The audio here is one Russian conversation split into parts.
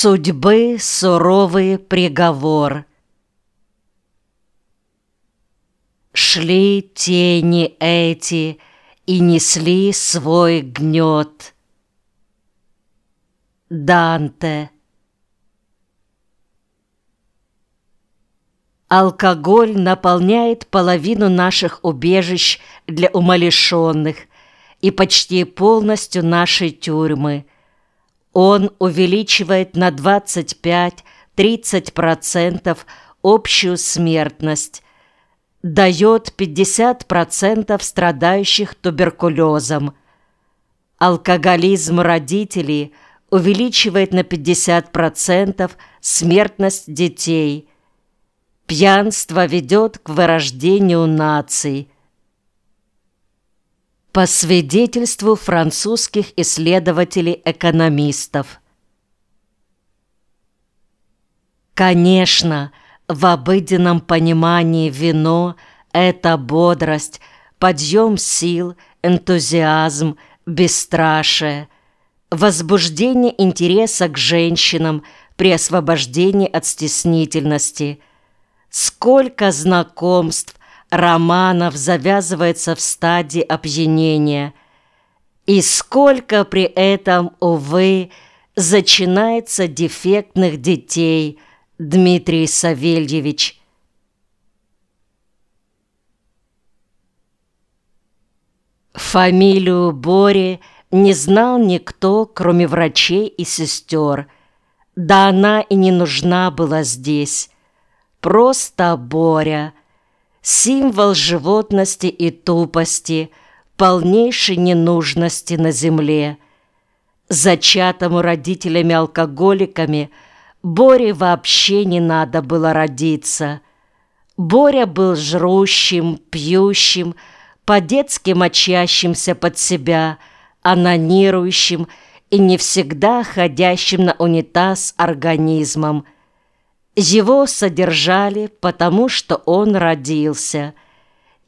Судьбы суровый приговор Шли тени эти и несли свой гнет. Данте Алкоголь наполняет половину наших убежищ для умалишенных и почти полностью нашей тюрьмы. Он увеличивает на 25-30% общую смертность, дает 50% страдающих туберкулезом. Алкоголизм родителей увеличивает на 50% смертность детей – Пьянство ведет к вырождению наций. По свидетельству французских исследователей-экономистов. Конечно, в обыденном понимании вино – это бодрость, подъем сил, энтузиазм, бесстрашие, возбуждение интереса к женщинам при освобождении от стеснительности – Сколько знакомств, романов завязывается в стадии опьянения, и сколько при этом, увы, зачинается дефектных детей, Дмитрий Савельевич. Фамилию Бори не знал никто, кроме врачей и сестер. Да она и не нужна была здесь. Просто Боря, символ животности и тупости, полнейшей ненужности на земле. Зачатому родителями-алкоголиками Боре вообще не надо было родиться. Боря был жрущим, пьющим, по-детски мочащимся под себя, анонирующим и не всегда ходящим на унитаз организмом – его содержали, потому что он родился,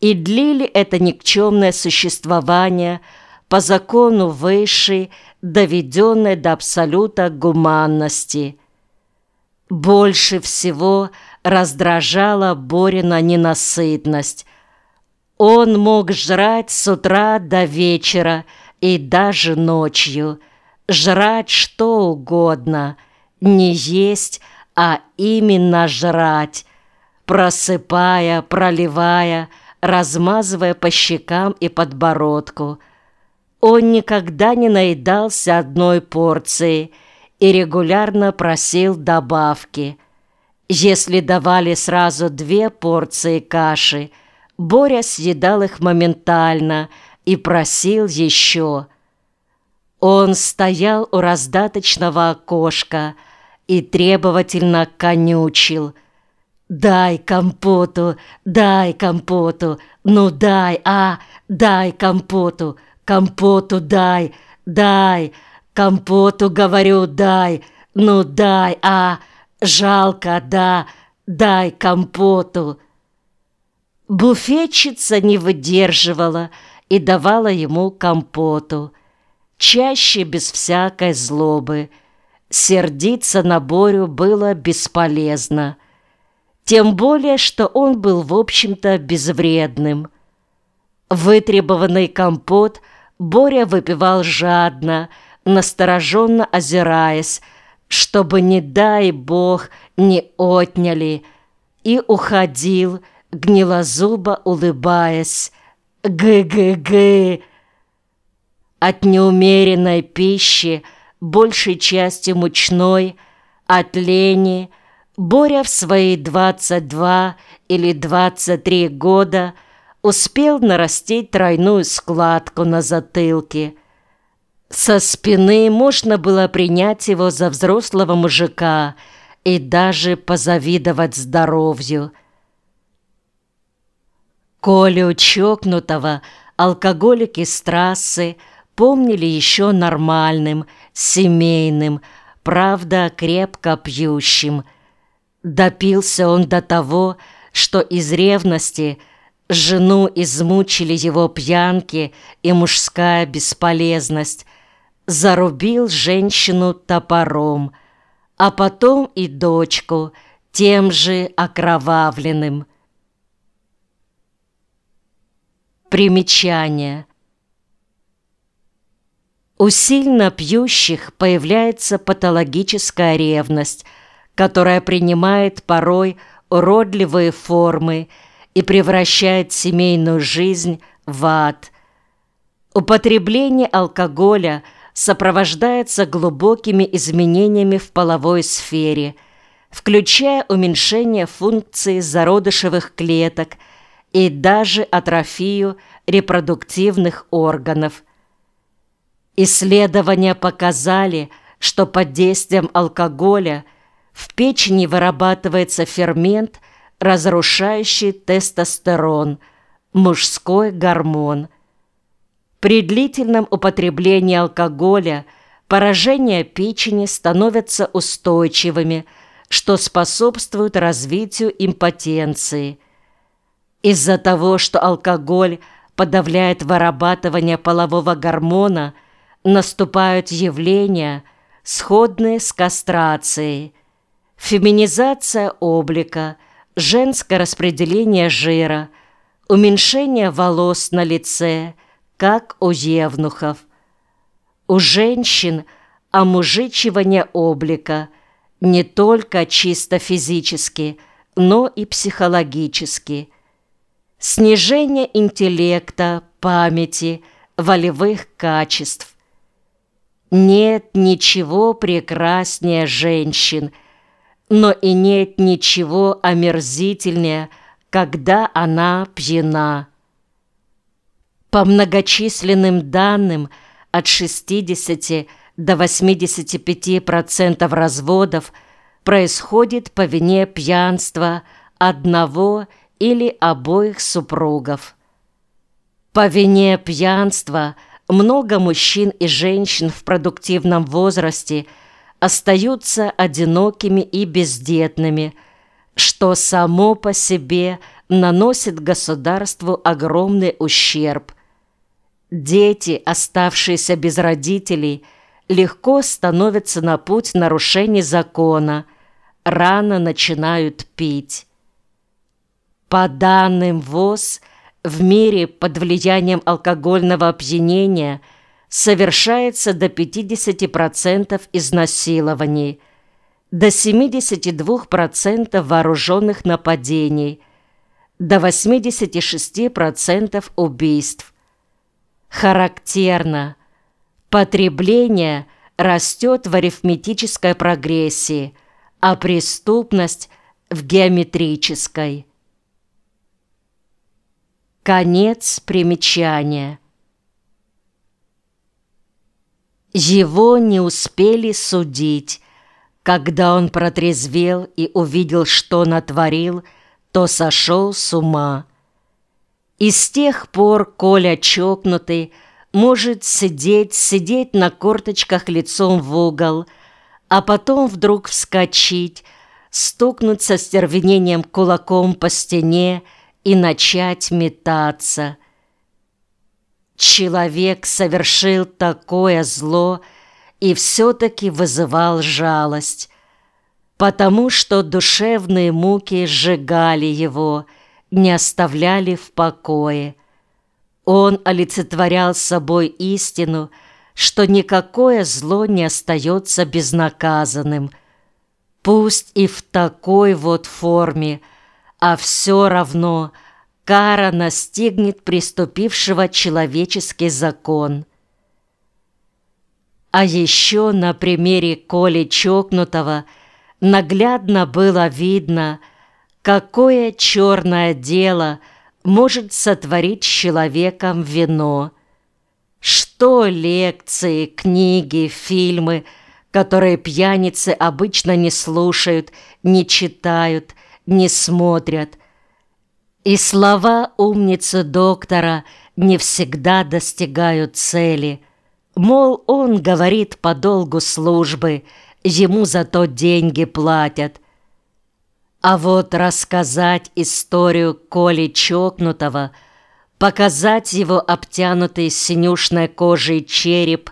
и длили это никчемное существование по закону высшей, доведенной до абсолюта гуманности. Больше всего раздражала Борина ненасытность. Он мог жрать с утра до вечера и даже ночью, жрать что угодно, не есть, а именно жрать, просыпая, проливая, размазывая по щекам и подбородку. Он никогда не наедался одной порцией и регулярно просил добавки. Если давали сразу две порции каши, Боря съедал их моментально и просил еще. Он стоял у раздаточного окошка, и требовательно конючил. «Дай компоту, дай компоту, ну дай, а, дай компоту, компоту дай, дай, компоту, говорю, дай, ну дай, а, жалко, да, дай компоту». Буфетчица не выдерживала и давала ему компоту, чаще без всякой злобы – Сердиться на Борю было бесполезно, тем более, что он был, в общем-то, безвредным. Вытребованный компот Боря выпивал жадно, настороженно озираясь, чтобы, не дай бог, не отняли, и уходил, гнилозубо улыбаясь. «Г-г-г!» От неумеренной пищи большей части мучной, от лени, Боря в свои 22 или 23 года успел нарастить тройную складку на затылке. Со спины можно было принять его за взрослого мужика и даже позавидовать здоровью. Колю чокнутого алкоголики с трассы помнили еще нормальным – семейным, правда, крепко пьющим. Допился он до того, что из ревности жену измучили его пьянки и мужская бесполезность, зарубил женщину топором, а потом и дочку тем же окровавленным. Примечание. У сильно пьющих появляется патологическая ревность, которая принимает порой уродливые формы и превращает семейную жизнь в ад. Употребление алкоголя сопровождается глубокими изменениями в половой сфере, включая уменьшение функции зародышевых клеток и даже атрофию репродуктивных органов. Исследования показали, что под действием алкоголя в печени вырабатывается фермент, разрушающий тестостерон, мужской гормон. При длительном употреблении алкоголя поражения печени становятся устойчивыми, что способствует развитию импотенции. Из-за того, что алкоголь подавляет вырабатывание полового гормона, наступают явления, сходные с кастрацией, феминизация облика, женское распределение жира, уменьшение волос на лице, как у евнухов. У женщин омужичивание облика не только чисто физически, но и психологически. Снижение интеллекта, памяти, волевых качеств. Нет ничего прекраснее женщин, но и нет ничего омерзительнее, когда она пьяна. По многочисленным данным, от 60 до 85% разводов происходит по вине пьянства одного или обоих супругов. По вине пьянства много мужчин и женщин в продуктивном возрасте остаются одинокими и бездетными, что само по себе наносит государству огромный ущерб – Дети, оставшиеся без родителей, легко становятся на путь нарушений закона, рано начинают пить. По данным ВОЗ, в мире под влиянием алкогольного опьянения совершается до 50% изнасилований, до 72% вооруженных нападений, до 86% убийств – Характерно. Потребление растет в арифметической прогрессии, а преступность в геометрической. Конец примечания. Его не успели судить. Когда он протрезвел и увидел, что натворил, то сошел с ума. И с тех пор Коля чокнутый может сидеть, сидеть на корточках лицом в угол, а потом вдруг вскочить, стукнуть со стервенением кулаком по стене и начать метаться. Человек совершил такое зло и все-таки вызывал жалость, потому что душевные муки сжигали его – не оставляли в покое. Он олицетворял собой истину, что никакое зло не остается безнаказанным, пусть и в такой вот форме, а все равно кара настигнет приступившего человеческий закон. А еще на примере Коли Чокнутого наглядно было видно, Какое черное дело может сотворить с человеком вино? Что лекции, книги, фильмы, которые пьяницы обычно не слушают, не читают, не смотрят? И слова умницы доктора не всегда достигают цели. Мол, он говорит по долгу службы, ему зато деньги платят – а вот рассказать историю Коли Чокнутого, показать его обтянутый синюшной кожей череп